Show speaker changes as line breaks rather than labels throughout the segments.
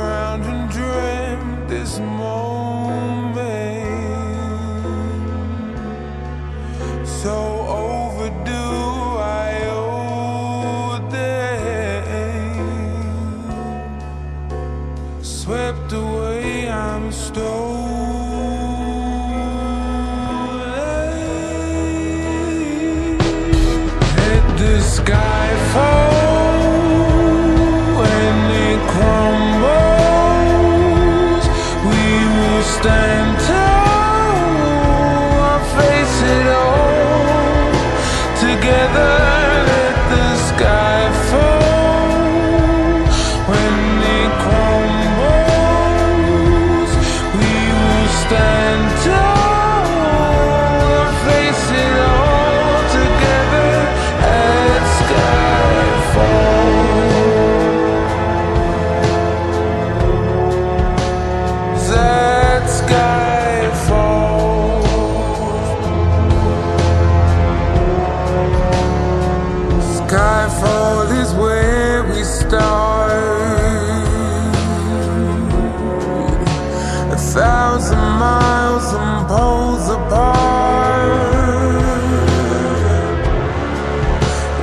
I've and dreamt this moment. So overdue, I owe. Swept away, I'm stolen. Sky fall stand tall, thousand miles and poles apart.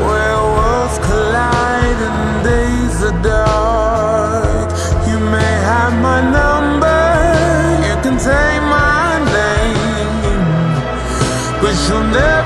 Where worlds collide and days are dark. You may have my number, you can take my name, but you'll never.